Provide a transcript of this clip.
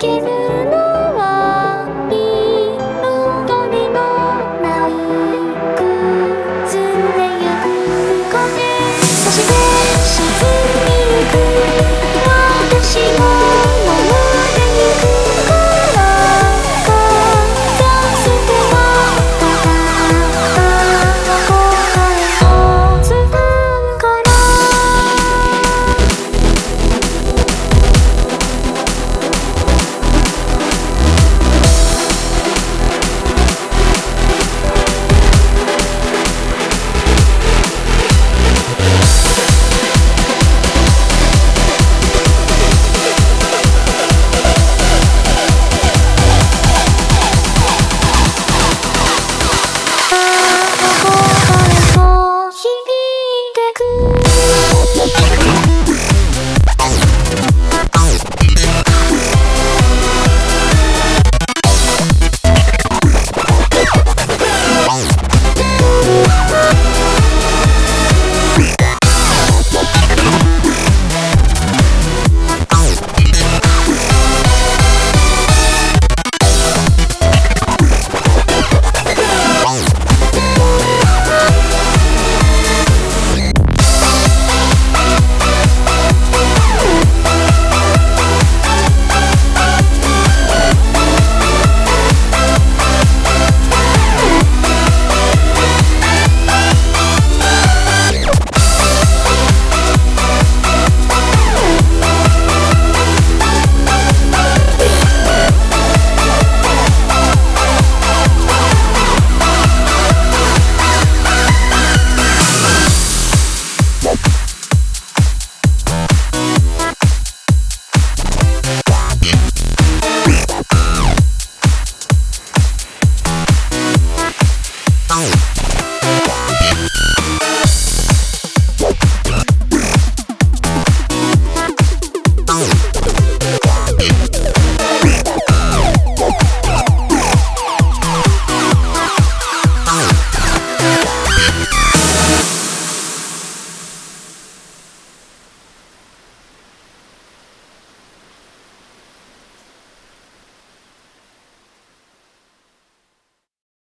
Give giving く